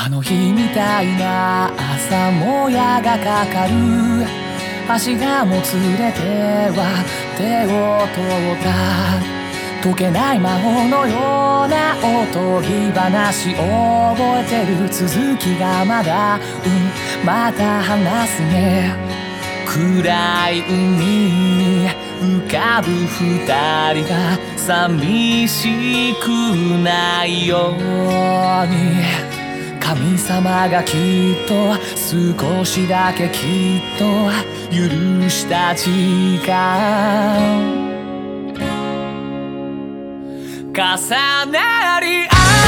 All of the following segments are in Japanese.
あの日みたいな朝もやがかかる。足がもつれては手を取った。解けない魔法のようなおとぎ話覚えてる続きがまだうん。また話すね。暗い海に浮かぶ二人が寂しくないように。神様がきっと少しだけきっと許した時間。重なり合う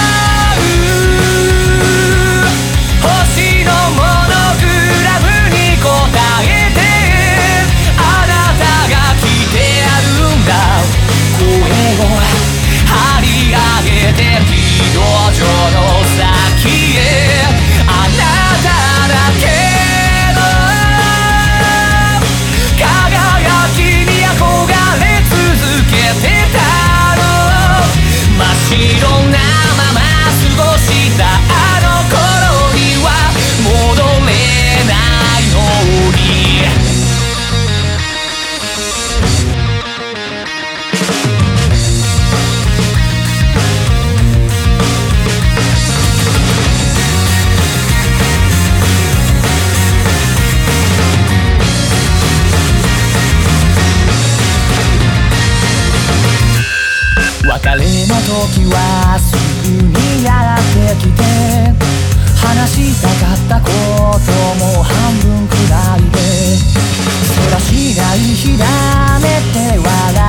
時はすぐにやってきて。話したかったことも半分くらいで。そらしないひらめて笑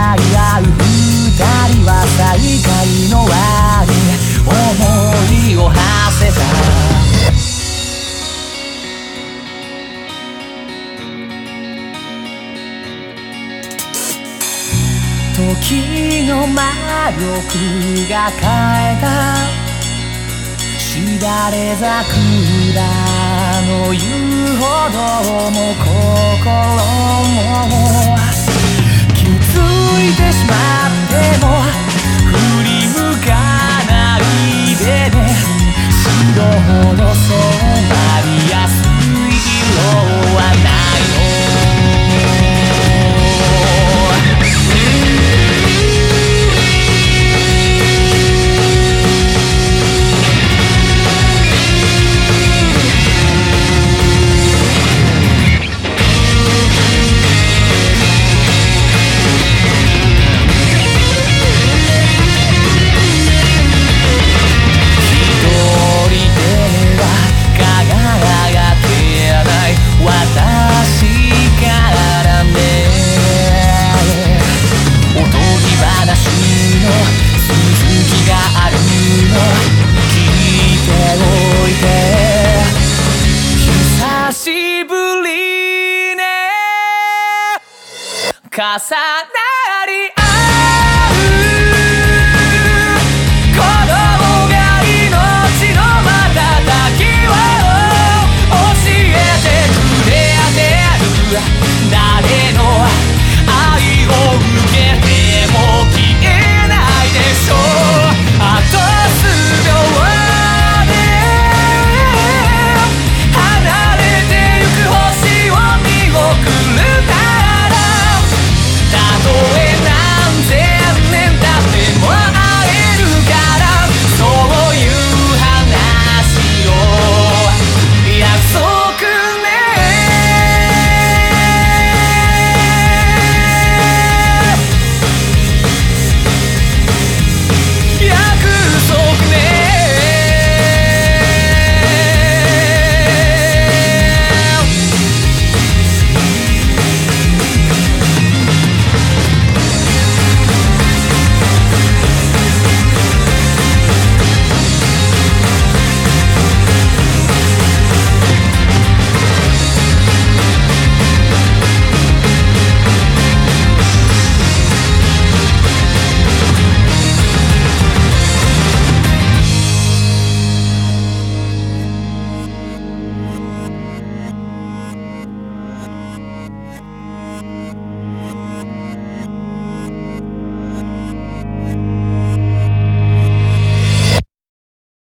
の魔力が変えた。しだれ桜の言うほども心も重なり合う子供が命の瞬きを教えてくれあてある